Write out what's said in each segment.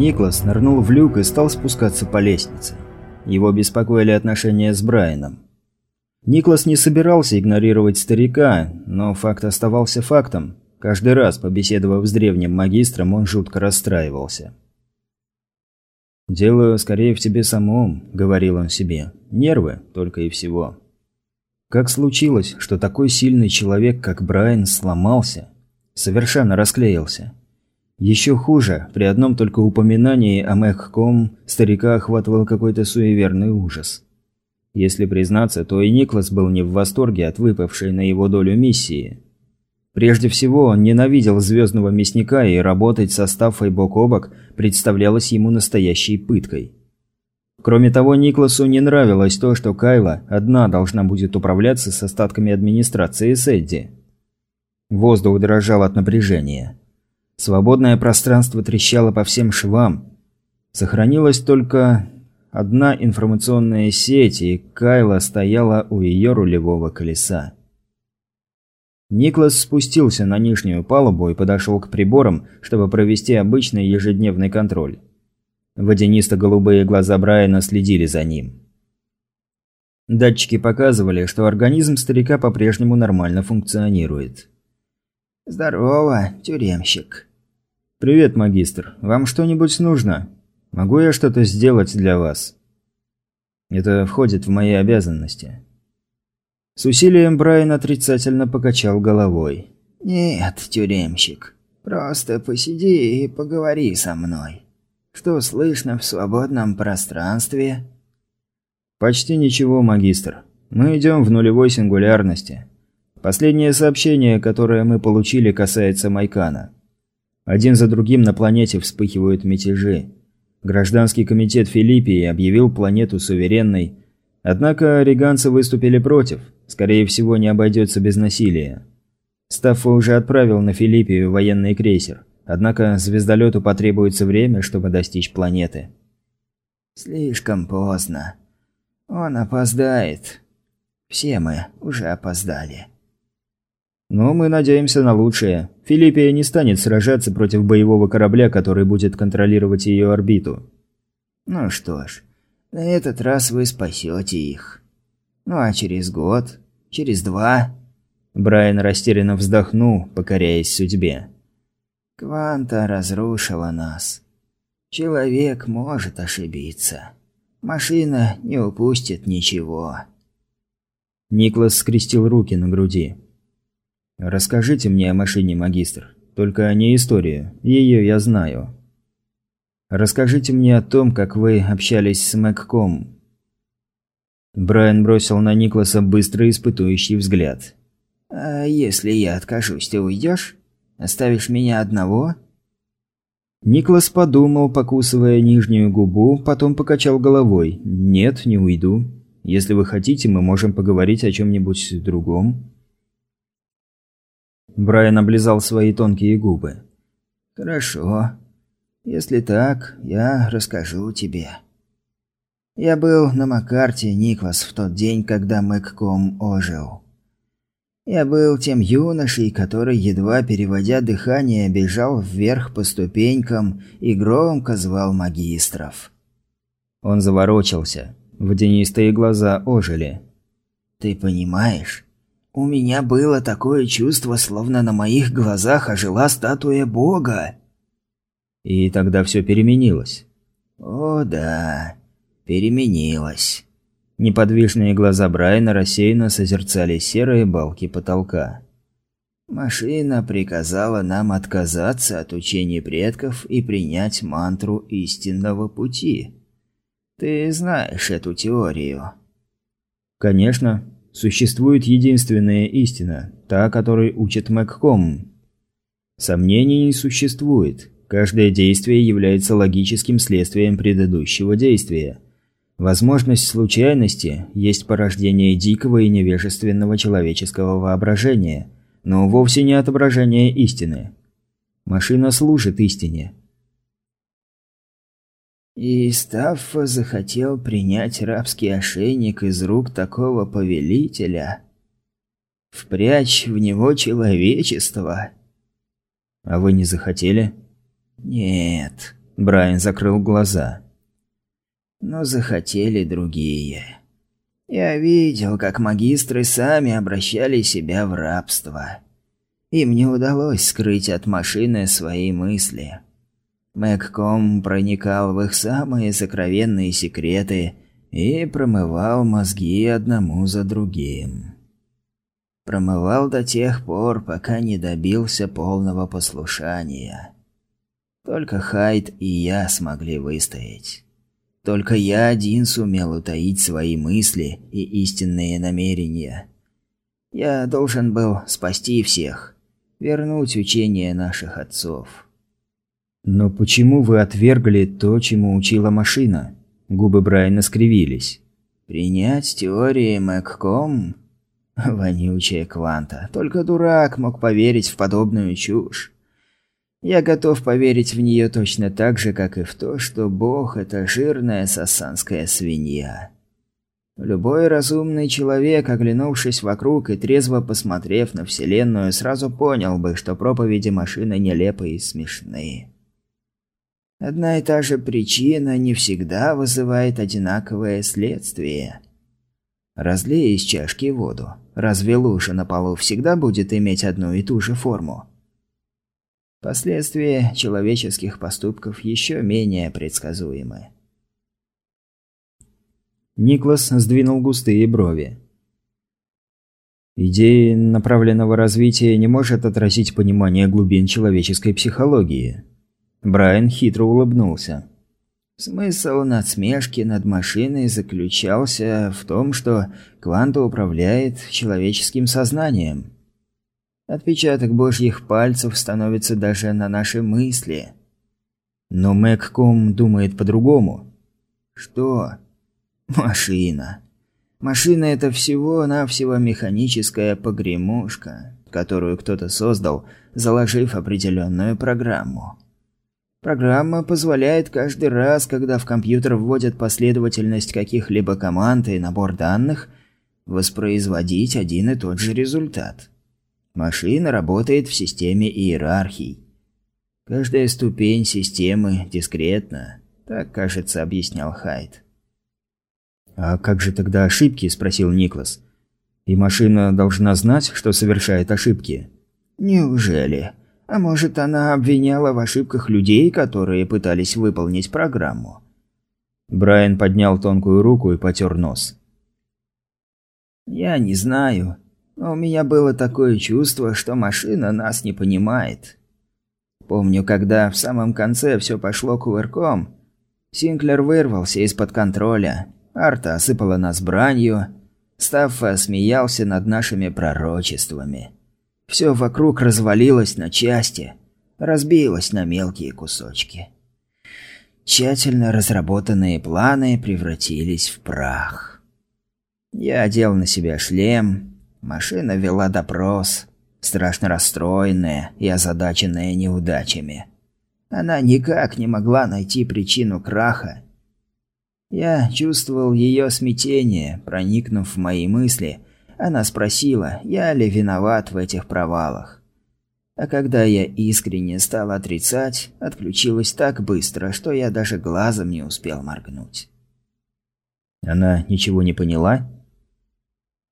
Никлас нырнул в люк и стал спускаться по лестнице. Его беспокоили отношения с Брайаном. Никлас не собирался игнорировать старика, но факт оставался фактом. Каждый раз, побеседовав с древним магистром, он жутко расстраивался. «Дело скорее в тебе самом», — говорил он себе. «Нервы только и всего». Как случилось, что такой сильный человек, как Брайан, сломался? Совершенно расклеился. Еще хуже, при одном только упоминании о Мэгком старика охватывал какой-то суеверный ужас. Если признаться, то и Никлас был не в восторге от выпавшей на его долю миссии. Прежде всего, он ненавидел звездного мясника, и работать со Стаффой бок о бок представлялось ему настоящей пыткой. Кроме того, Никласу не нравилось то, что Кайла одна должна будет управляться с остатками администрации Сэдди. Воздух дрожал от напряжения. Свободное пространство трещало по всем швам. Сохранилась только одна информационная сеть, и Кайла стояла у ее рулевого колеса. Никлас спустился на нижнюю палубу и подошел к приборам, чтобы провести обычный ежедневный контроль. Водянисто-голубые глаза Брайана следили за ним. Датчики показывали, что организм старика по-прежнему нормально функционирует. «Здорово, тюремщик». «Привет, магистр. Вам что-нибудь нужно?» Могу я что-то сделать для вас? Это входит в мои обязанности. С усилием Брайан отрицательно покачал головой. Нет, тюремщик. Просто посиди и поговори со мной. Что слышно в свободном пространстве? Почти ничего, магистр. Мы идем в нулевой сингулярности. Последнее сообщение, которое мы получили, касается Майкана. Один за другим на планете вспыхивают мятежи. Гражданский комитет Филиппии объявил планету суверенной, однако риганцы выступили против, скорее всего не обойдется без насилия. Стаффа уже отправил на Филиппию военный крейсер, однако звездолету потребуется время, чтобы достичь планеты. «Слишком поздно. Он опоздает. Все мы уже опоздали». Но мы надеемся на лучшее. Филиппия не станет сражаться против боевого корабля, который будет контролировать ее орбиту. Ну что ж, на этот раз вы спасете их. Ну а через год, через два... Брайан растерянно вздохнул, покоряясь судьбе. Кванта разрушила нас. Человек может ошибиться. Машина не упустит ничего. Никлас скрестил руки на груди. «Расскажите мне о машине, магистр. Только не историю. Ее я знаю. Расскажите мне о том, как вы общались с Мэгком». Брайан бросил на Никласа быстрый испытующий взгляд. «А если я откажусь, ты уйдешь? Оставишь меня одного?» Никлас подумал, покусывая нижнюю губу, потом покачал головой. «Нет, не уйду. Если вы хотите, мы можем поговорить о чем-нибудь другом». Брайан облизал свои тонкие губы. «Хорошо. Если так, я расскажу тебе. Я был на Макарте, Никвас, в тот день, когда Мэгком ожил. Я был тем юношей, который, едва переводя дыхание, бежал вверх по ступенькам и громко звал магистров. Он заворочился. Водянистые глаза ожили. «Ты понимаешь? У меня было такое чувство, словно на моих глазах ожила статуя бога. И тогда все переменилось. О да, переменилось. Неподвижные глаза Брайана рассеянно созерцали серые балки потолка. Машина приказала нам отказаться от учений предков и принять мантру истинного пути. Ты знаешь эту теорию? Конечно. Существует единственная истина, та, которой учит Мэгком. Сомнений не существует. Каждое действие является логическим следствием предыдущего действия. Возможность случайности есть порождение дикого и невежественного человеческого воображения, но вовсе не отображение истины. Машина служит истине, и Стаффа захотел принять рабский ошейник из рук такого повелителя. Впрячь в него человечество. А вы не захотели? Нет. Брайан закрыл глаза. Но захотели другие. Я видел, как магистры сами обращали себя в рабство. Им не удалось скрыть от машины свои мысли. Мэгком проникал в их самые сокровенные секреты и промывал мозги одному за другим. Промывал до тех пор, пока не добился полного послушания. Только Хайд и я смогли выстоять. Только я один сумел утаить свои мысли и истинные намерения. Я должен был спасти всех, вернуть учение наших отцов. «Но почему вы отвергли то, чему учила машина?» Губы Брайана скривились. «Принять теории Мэгком? Вонючая кванта. Только дурак мог поверить в подобную чушь. Я готов поверить в нее точно так же, как и в то, что Бог – это жирная сасанская свинья. Любой разумный человек, оглянувшись вокруг и трезво посмотрев на Вселенную, сразу понял бы, что проповеди машины нелепые и смешные. Одна и та же причина не всегда вызывает одинаковое следствие. Разлей из чашки воду. Разве лужа на полу всегда будет иметь одну и ту же форму? Последствия человеческих поступков еще менее предсказуемы. Никлас сдвинул густые брови. Идея направленного развития не может отразить понимание глубин человеческой психологии. Брайан хитро улыбнулся. Смысл надсмешки над машиной заключался в том, что кванта управляет человеческим сознанием. Отпечаток божьих пальцев становится даже на наши мысли. Но Мэгком думает по-другому. Что? Машина. Машина – это всего-навсего механическая погремушка, которую кто-то создал, заложив определенную программу. Программа позволяет каждый раз, когда в компьютер вводят последовательность каких-либо команд и набор данных, воспроизводить один и тот же результат. Машина работает в системе иерархий. Каждая ступень системы дискретна. Так, кажется, объяснял Хайд. «А как же тогда ошибки?» – спросил Никлас. «И машина должна знать, что совершает ошибки?» «Неужели? А может, она обвиняла в ошибках людей, которые пытались выполнить программу?» Брайан поднял тонкую руку и потер нос. «Я не знаю. У меня было такое чувство, что машина нас не понимает. Помню, когда в самом конце все пошло кувырком, Синклер вырвался из-под контроля, Арта осыпала нас бранью, Стаффа смеялся над нашими пророчествами. Все вокруг развалилось на части, разбилось на мелкие кусочки. Тщательно разработанные планы превратились в прах. Я одел на себя шлем, Машина вела допрос, страшно расстроенная и озадаченная неудачами. Она никак не могла найти причину краха. Я чувствовал ее смятение, проникнув в мои мысли. Она спросила, я ли виноват в этих провалах. А когда я искренне стал отрицать, отключилась так быстро, что я даже глазом не успел моргнуть. Она ничего не поняла?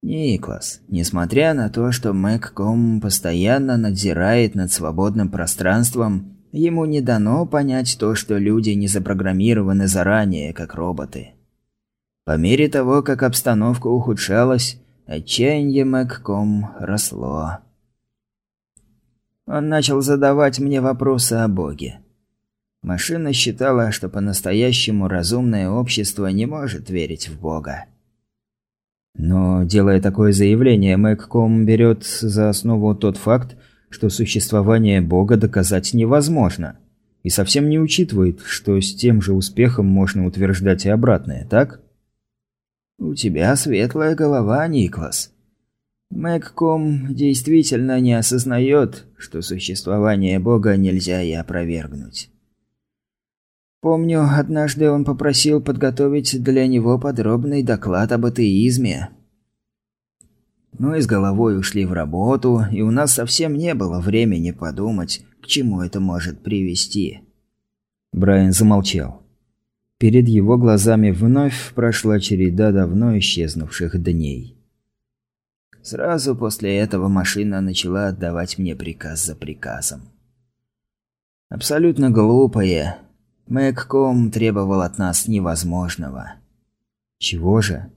Никлас, несмотря на то, что Мэгком постоянно надзирает над свободным пространством, ему не дано понять то, что люди не запрограммированы заранее, как роботы. По мере того, как обстановка ухудшалась, отчаяние Мэгком росло. Он начал задавать мне вопросы о Боге. Машина считала, что по-настоящему разумное общество не может верить в Бога. Но, делая такое заявление, Мэгком берет за основу тот факт, что существование Бога доказать невозможно, и совсем не учитывает, что с тем же успехом можно утверждать и обратное, так? «У тебя светлая голова, Никлас. Мэгком действительно не осознает, что существование Бога нельзя и опровергнуть. Помню, однажды он попросил подготовить для него подробный доклад об атеизме. Мы с головой ушли в работу, и у нас совсем не было времени подумать, к чему это может привести. Брайан замолчал. Перед его глазами вновь прошла череда давно исчезнувших дней. Сразу после этого машина начала отдавать мне приказ за приказом. Абсолютно глупое. Мэгком требовал от нас невозможного. Чего же?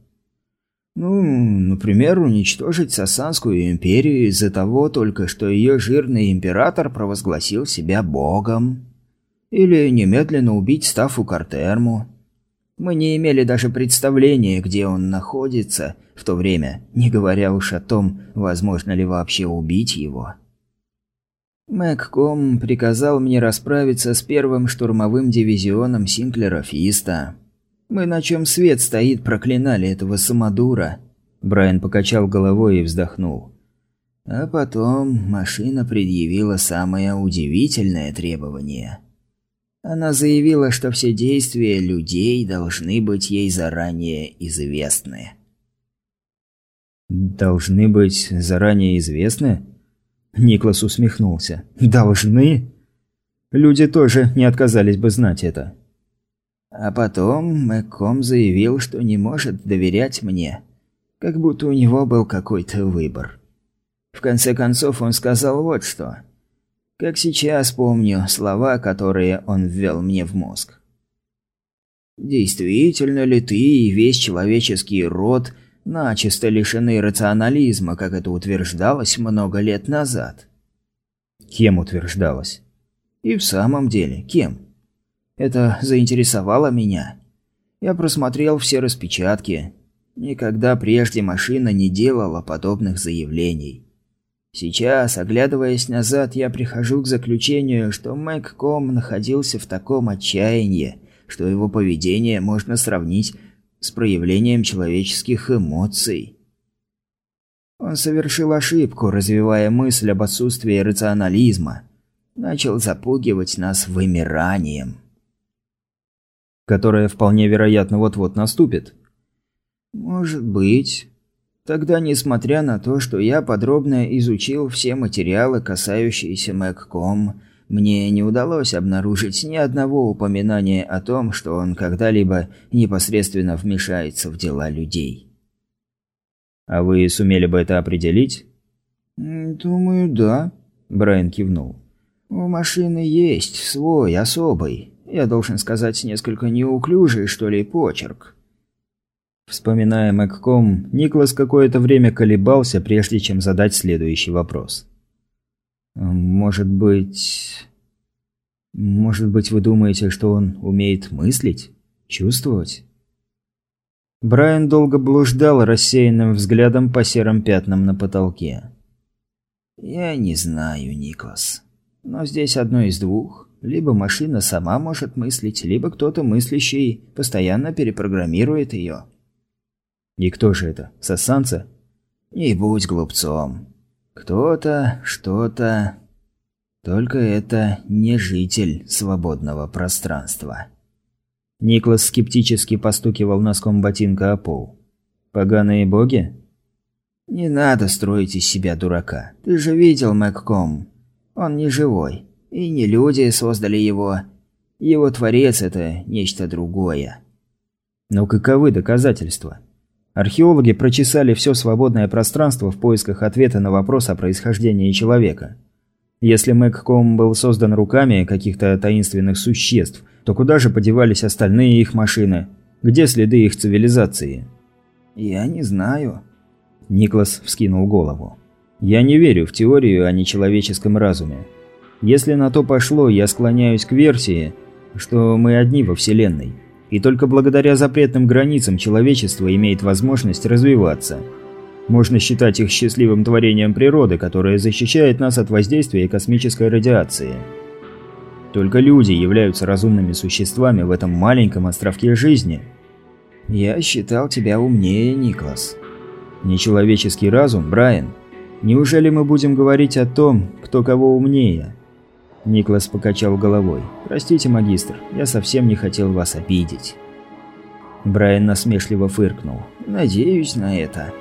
Ну, например, уничтожить Сасанскую империю из-за того только, что ее жирный император провозгласил себя богом. Или немедленно убить Стафу Картерму. Мы не имели даже представления, где он находится в то время, не говоря уж о том, возможно ли вообще убить его. Мэгком приказал мне расправиться с первым штурмовым дивизионом Синклера Фиста. Мы на чем свет стоит проклинали этого самодура. Брайан покачал головой и вздохнул. А потом машина предъявила самое удивительное требование. Она заявила, что все действия людей должны быть ей заранее известны. «Должны быть заранее известны?» Никлас усмехнулся. «Должны?» Люди тоже не отказались бы знать это. А потом Мэкком заявил, что не может доверять мне. Как будто у него был какой-то выбор. В конце концов он сказал вот что. Как сейчас помню слова, которые он ввел мне в мозг. «Действительно ли ты и весь человеческий род начисто лишены рационализма, как это утверждалось много лет назад?» «Кем утверждалось?» «И в самом деле, кем?» Это заинтересовало меня. Я просмотрел все распечатки. Никогда прежде машина не делала подобных заявлений. Сейчас, оглядываясь назад, я прихожу к заключению, что Мэгком находился в таком отчаянии, что его поведение можно сравнить с проявлением человеческих эмоций. Он совершил ошибку, развивая мысль об отсутствии рационализма. Начал запугивать нас вымиранием которая вполне вероятно вот-вот наступит? Может быть. Тогда, несмотря на то, что я подробно изучил все материалы, касающиеся Мэгком, мне не удалось обнаружить ни одного упоминания о том, что он когда-либо непосредственно вмешается в дела людей. А вы сумели бы это определить? Думаю, да, Брайан кивнул. У машины есть свой, особый, я должен сказать, несколько неуклюжий, что ли, почерк. Вспоминая Мэгком, Никлас какое-то время колебался, прежде чем задать следующий вопрос. «Может быть... Может быть, вы думаете, что он умеет мыслить? Чувствовать?» Брайан долго блуждал рассеянным взглядом по серым пятнам на потолке. «Я не знаю, Никлас. Но здесь одно из двух. Либо машина сама может мыслить, либо кто-то мыслящий постоянно перепрограммирует ее. И кто же это? Сосанца? Не будь глупцом. Кто-то, что-то... Только это не житель свободного пространства. Никлас скептически постукивал носком ботинка о пол. «Поганые боги?» «Не надо строить из себя дурака. Ты же видел Мэгком. Он не живой. И не люди создали его. Его творец – это нечто другое. Но каковы доказательства? Археологи прочесали все свободное пространство в поисках ответа на вопрос о происхождении человека. Если Мэгком был создан руками каких-то таинственных существ, то куда же подевались остальные их машины? Где следы их цивилизации? «Я не знаю». Никлас вскинул голову. «Я не верю в теорию о нечеловеческом разуме. Если на то пошло, я склоняюсь к версии, что мы одни во Вселенной. И только благодаря запретным границам человечество имеет возможность развиваться. Можно считать их счастливым творением природы, которое защищает нас от воздействия космической радиации. Только люди являются разумными существами в этом маленьком островке жизни. Я считал тебя умнее, Никлас. Нечеловеческий разум, Брайан. Неужели мы будем говорить о том, кто кого умнее? Никлас покачал головой. «Простите, магистр, я совсем не хотел вас обидеть». Брайан насмешливо фыркнул. «Надеюсь на это».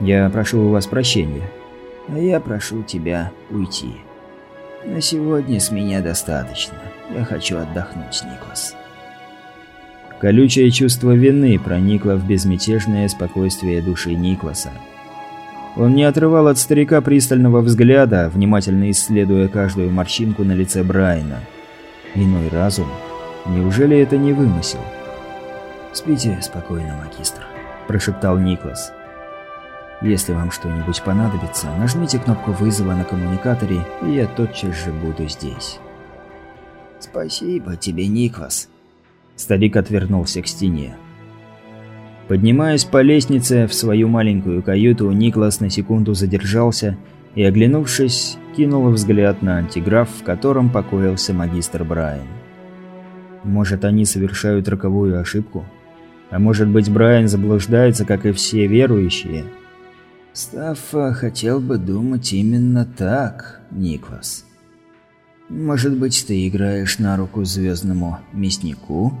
«Я прошу у вас прощения». «А я прошу тебя уйти». На сегодня с меня достаточно. Я хочу отдохнуть, Никлас. Колючее чувство вины проникло в безмятежное спокойствие души Никласа. Он не отрывал от старика пристального взгляда, внимательно исследуя каждую морщинку на лице Брайана. Иной разум? Неужели это не вымысел? «Спите спокойно, магистр», – прошептал Никлас. «Если вам что-нибудь понадобится, нажмите кнопку вызова на коммуникаторе, и я тотчас же буду здесь». «Спасибо тебе, Никлас», Старик отвернулся к стене. Поднимаясь по лестнице в свою маленькую каюту, Никлас на секунду задержался и, оглянувшись, кинул взгляд на антиграф, в котором покоился магистр Брайан. Может, они совершают роковую ошибку? А может быть, Брайан заблуждается, как и все верующие? Стаффа хотел бы думать именно так, Никлас. Может быть, ты играешь на руку звездному мяснику?